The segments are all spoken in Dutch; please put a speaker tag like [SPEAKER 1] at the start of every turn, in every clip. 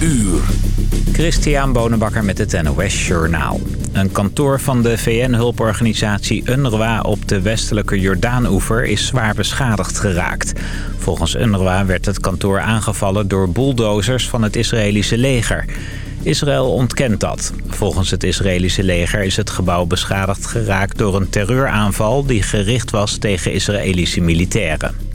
[SPEAKER 1] uur.
[SPEAKER 2] Christian Bonenbakker met het NOS Journaal. Een kantoor van de VN-hulporganisatie UNRWA op de westelijke Jordaan-oever is zwaar beschadigd geraakt. Volgens UNRWA werd het kantoor aangevallen door bulldozers van het Israëlische leger. Israël ontkent dat. Volgens het Israëlische leger is het gebouw beschadigd geraakt door een terreuraanval die gericht was tegen Israëlische militairen.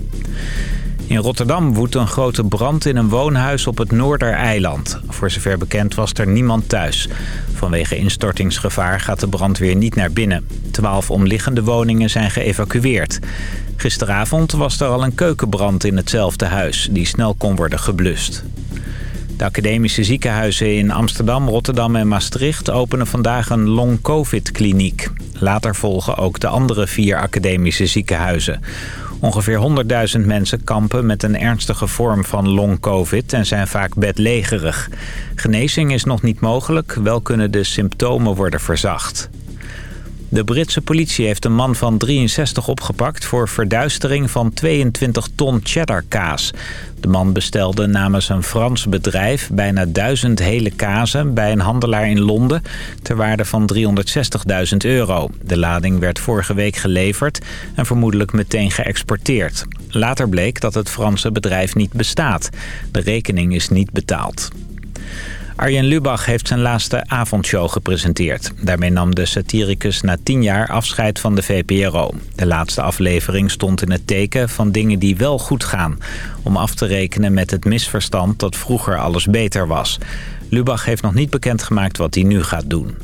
[SPEAKER 2] In Rotterdam woedt een grote brand in een woonhuis op het Noordereiland. Voor zover bekend was er niemand thuis. Vanwege instortingsgevaar gaat de brandweer niet naar binnen. Twaalf omliggende woningen zijn geëvacueerd. Gisteravond was er al een keukenbrand in hetzelfde huis... die snel kon worden geblust. De academische ziekenhuizen in Amsterdam, Rotterdam en Maastricht openen vandaag een long-covid-kliniek. Later volgen ook de andere vier academische ziekenhuizen. Ongeveer 100.000 mensen kampen met een ernstige vorm van long-covid en zijn vaak bedlegerig. Genezing is nog niet mogelijk, wel kunnen de symptomen worden verzacht. De Britse politie heeft een man van 63 opgepakt voor verduistering van 22 ton cheddarkaas. De man bestelde namens een Frans bedrijf bijna duizend hele kazen bij een handelaar in Londen ter waarde van 360.000 euro. De lading werd vorige week geleverd en vermoedelijk meteen geëxporteerd. Later bleek dat het Franse bedrijf niet bestaat. De rekening is niet betaald. Arjen Lubach heeft zijn laatste avondshow gepresenteerd. Daarmee nam de satiricus na tien jaar afscheid van de VPRO. De laatste aflevering stond in het teken van dingen die wel goed gaan. Om af te rekenen met het misverstand dat vroeger alles beter was. Lubach heeft nog niet bekendgemaakt wat hij nu gaat doen.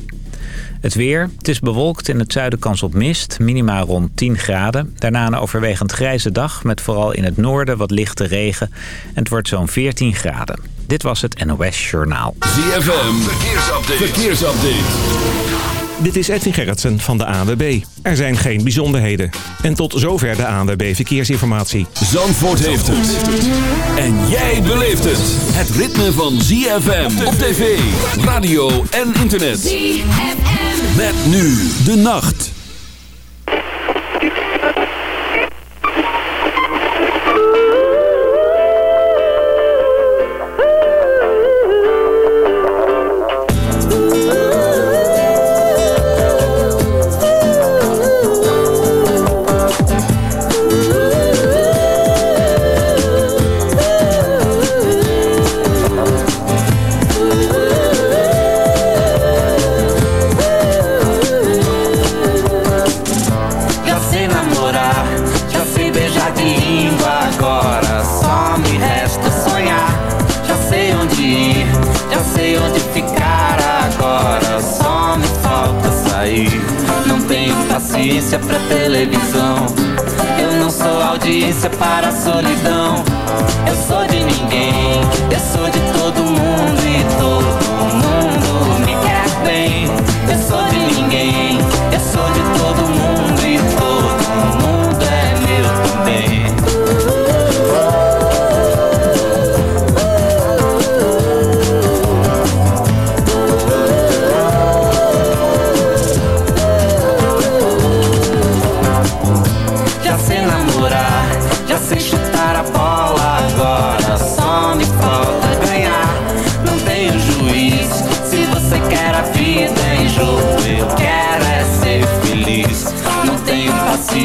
[SPEAKER 2] Het weer. Het is bewolkt. In het zuiden kans op mist. Minima rond 10 graden. Daarna een overwegend grijze dag. Met vooral in het noorden wat lichte regen. En het wordt zo'n 14 graden. Dit was het NOS Journaal.
[SPEAKER 1] ZFM. Verkeersupdate. Verkeersupdate.
[SPEAKER 3] Dit is Edwin Gerritsen van de ANWB. Er zijn geen bijzonderheden. En tot zover de ANWB Verkeersinformatie.
[SPEAKER 1] Zandvoort heeft het. En jij beleeft het. Het ritme van ZFM op tv, radio en internet. ZFM. Met nu de nacht.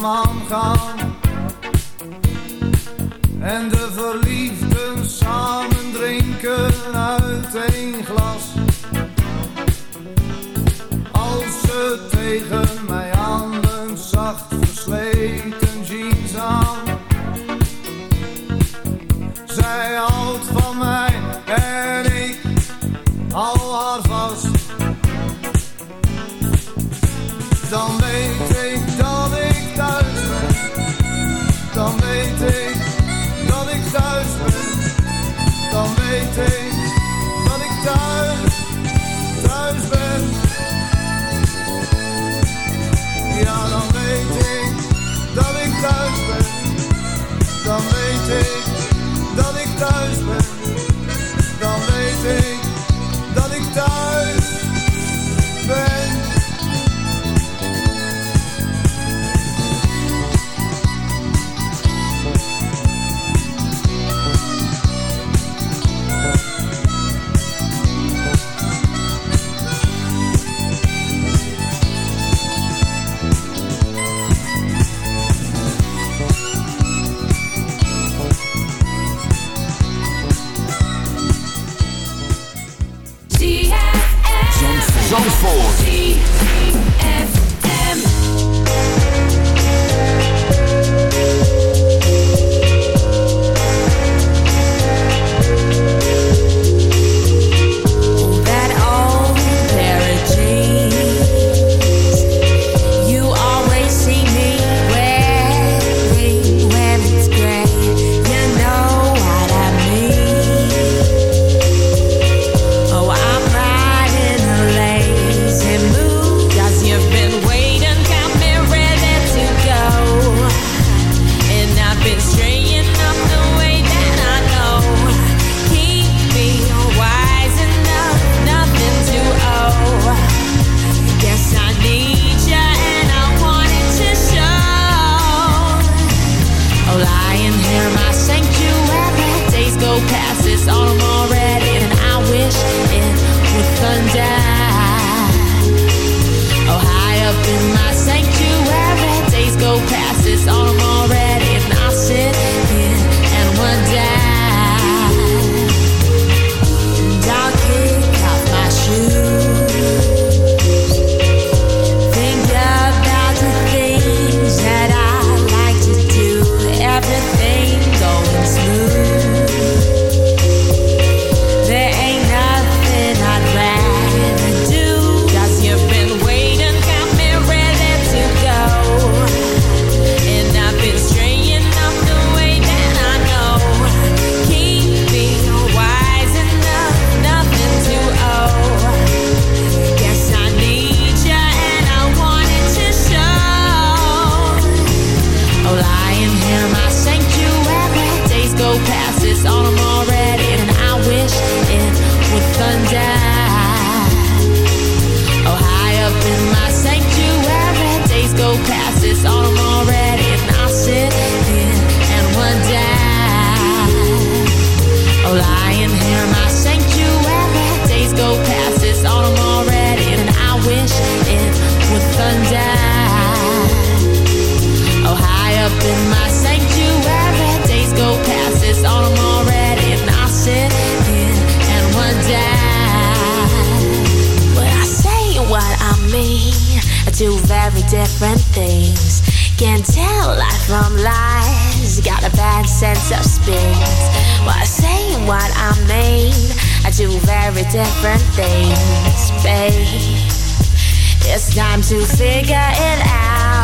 [SPEAKER 4] langzaam aangaan en de
[SPEAKER 5] sense of space. While saying what I mean I do
[SPEAKER 4] very different things, babe. It's time to figure it out.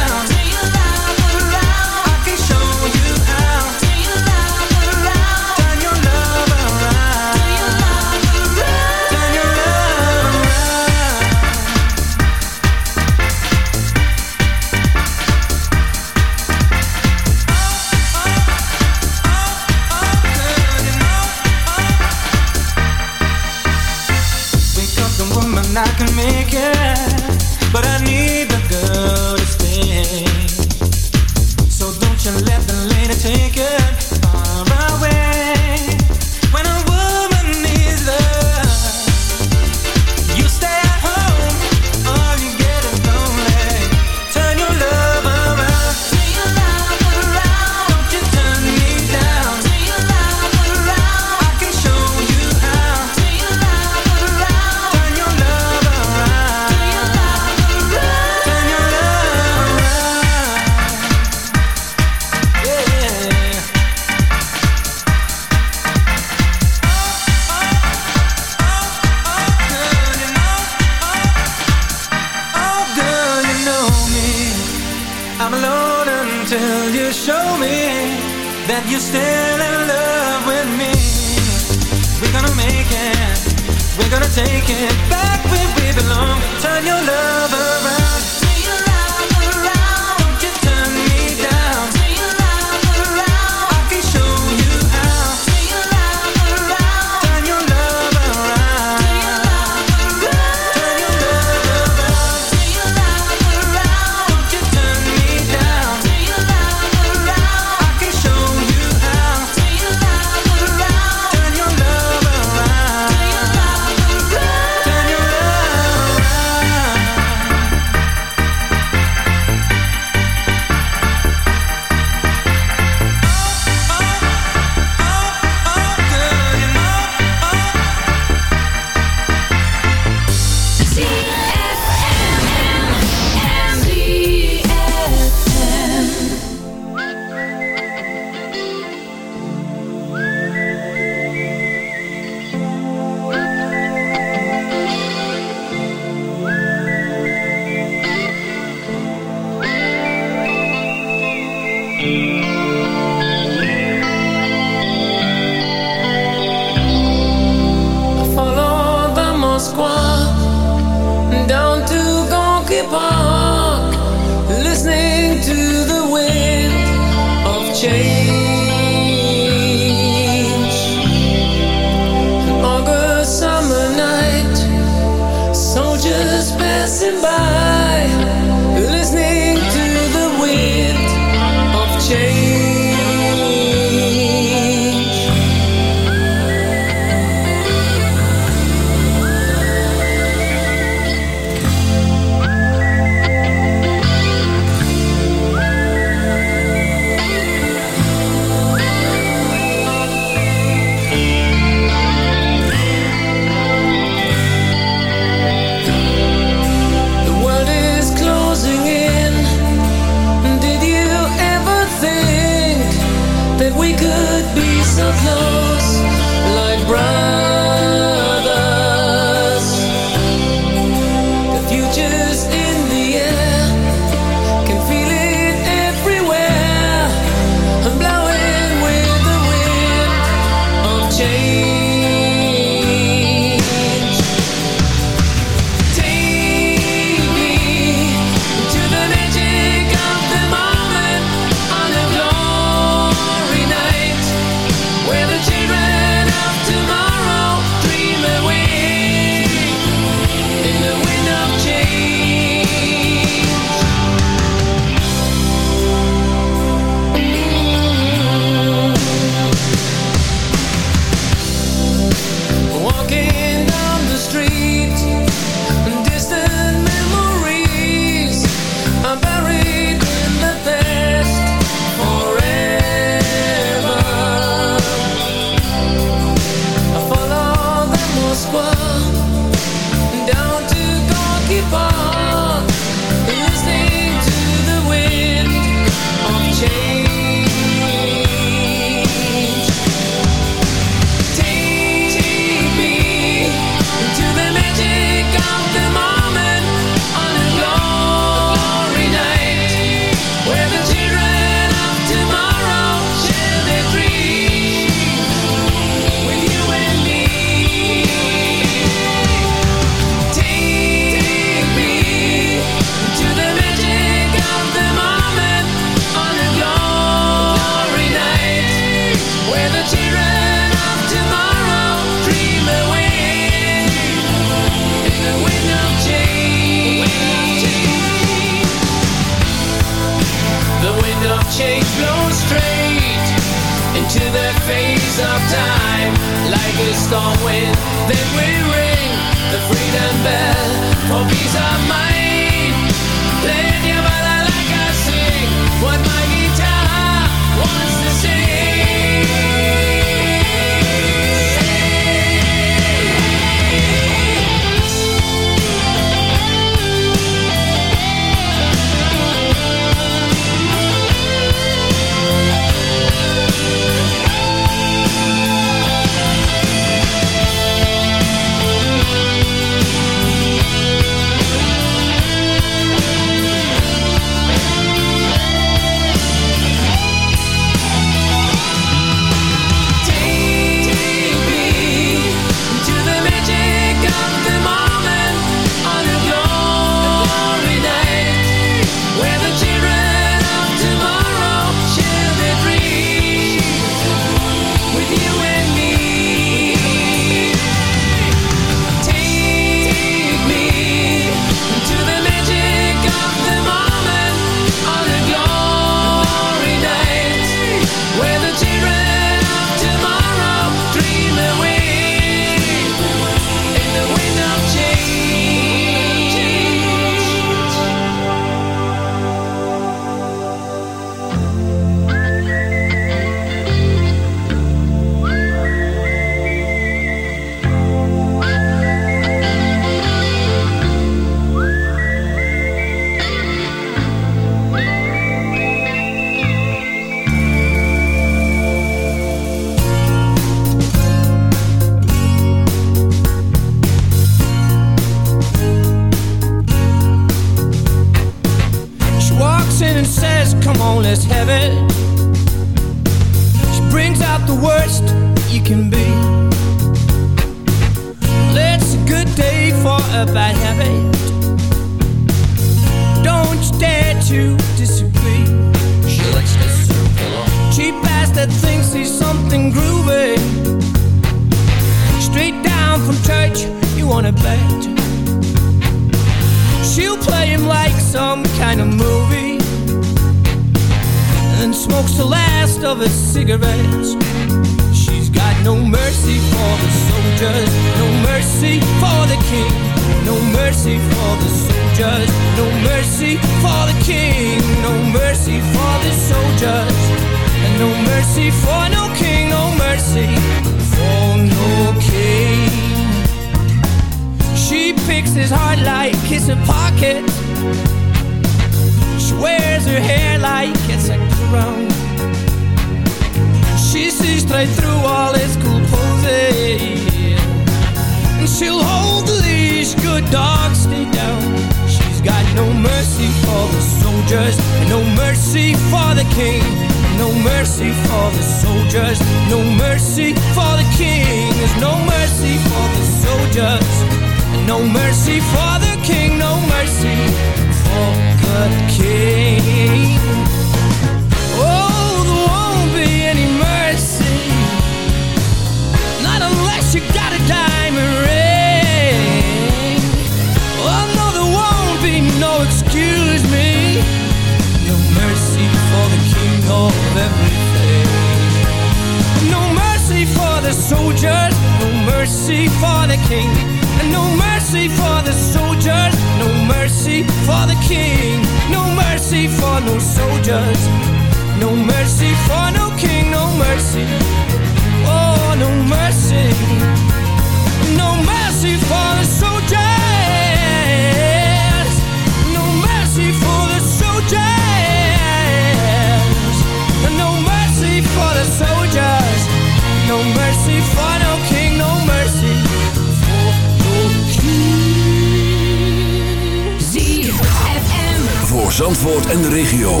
[SPEAKER 1] en de regio.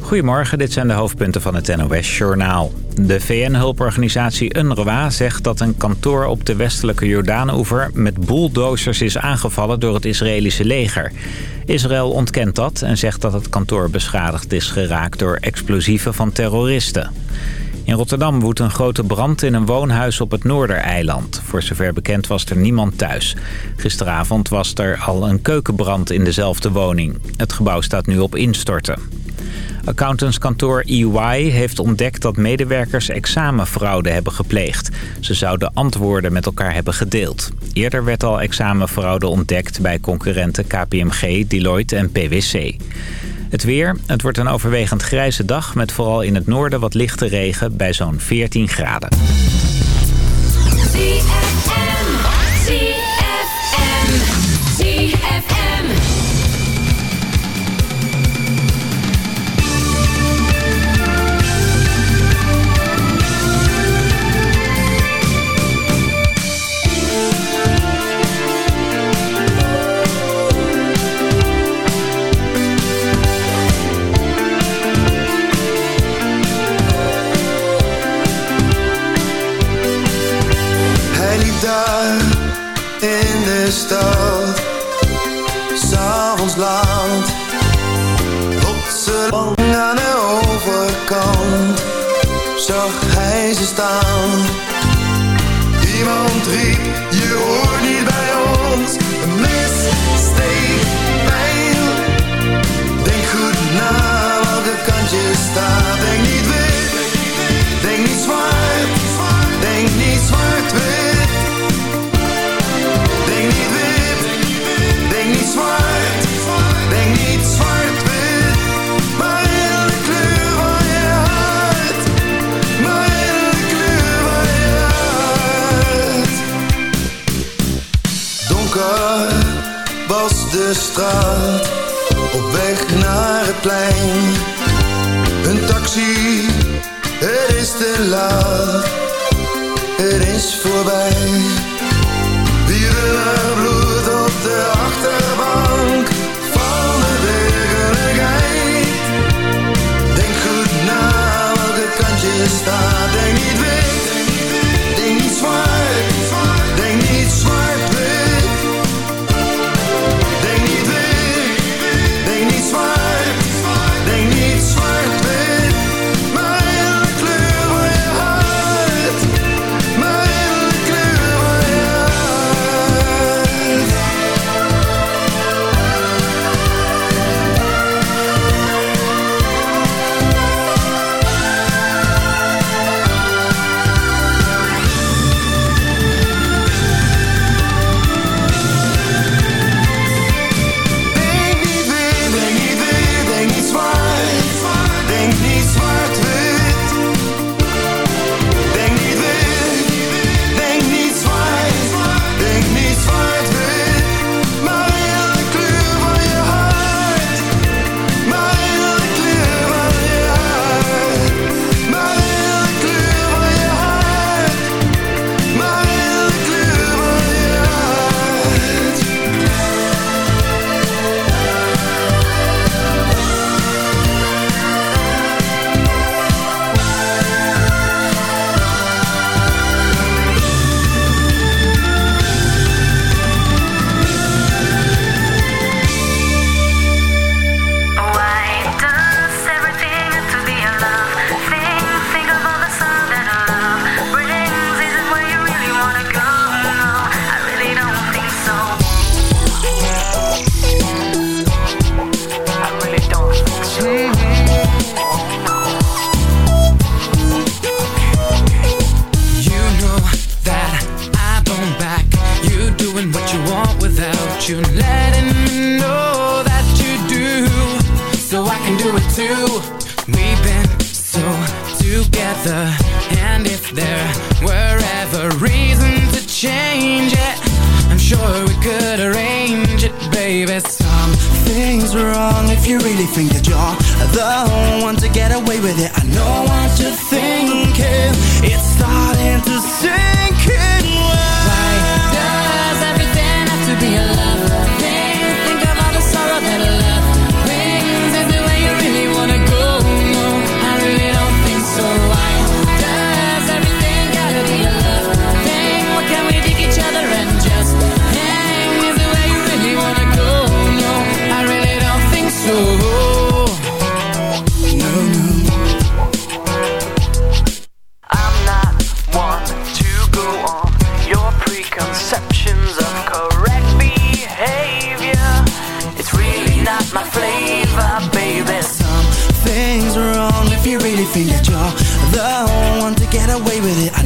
[SPEAKER 6] Goedemorgen, dit zijn de hoofdpunten van het NOS-journaal. De VN-hulporganisatie UNRWA zegt dat een kantoor op de westelijke Jordaanoever met bulldozers is aangevallen door het Israëlische leger. Israël ontkent dat en zegt dat het kantoor beschadigd is geraakt... door explosieven van terroristen. In Rotterdam woedt een grote brand in een woonhuis op het Noordereiland. Voor zover bekend was er niemand thuis. Gisteravond was er al een keukenbrand in dezelfde woning. Het gebouw staat nu op instorten. Accountantskantoor EY heeft ontdekt dat medewerkers examenfraude hebben gepleegd. Ze zouden antwoorden met elkaar hebben gedeeld. Eerder werd al examenfraude ontdekt bij concurrenten KPMG, Deloitte en PwC. Het weer. Het wordt een overwegend grijze dag met vooral in het noorden wat lichte regen bij zo'n 14 graden.
[SPEAKER 7] get away with it. I know what you're thinking. It's starting to sink with it. I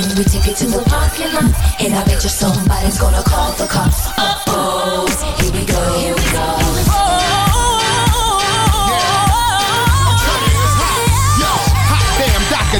[SPEAKER 4] when we take it to the parking lot. And I bet you somebody's gonna call the cops. Uh oh, here we go, here we go.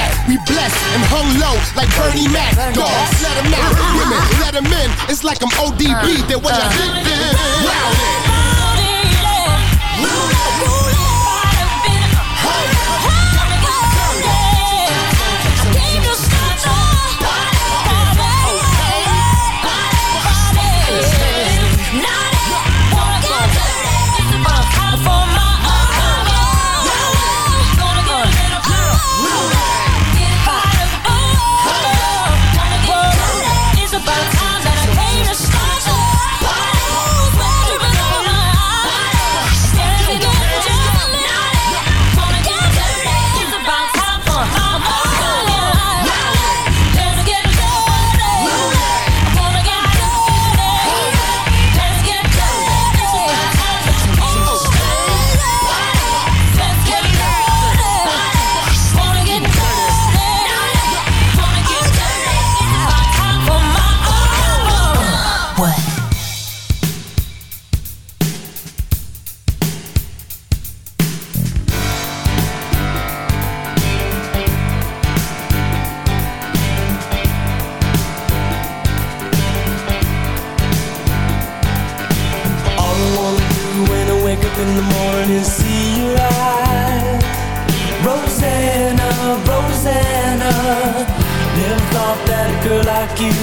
[SPEAKER 8] that? We blessed and hung low like Bernie Mac. Dogs, let 'em out. Women, let 'em in. It's like I'm ODB. That what I did. Wow.
[SPEAKER 5] It's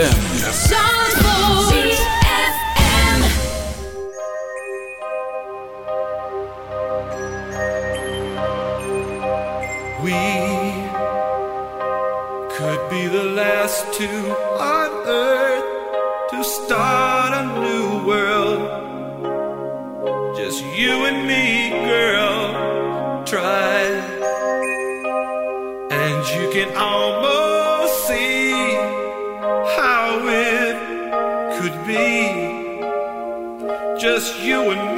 [SPEAKER 9] yes just you and me.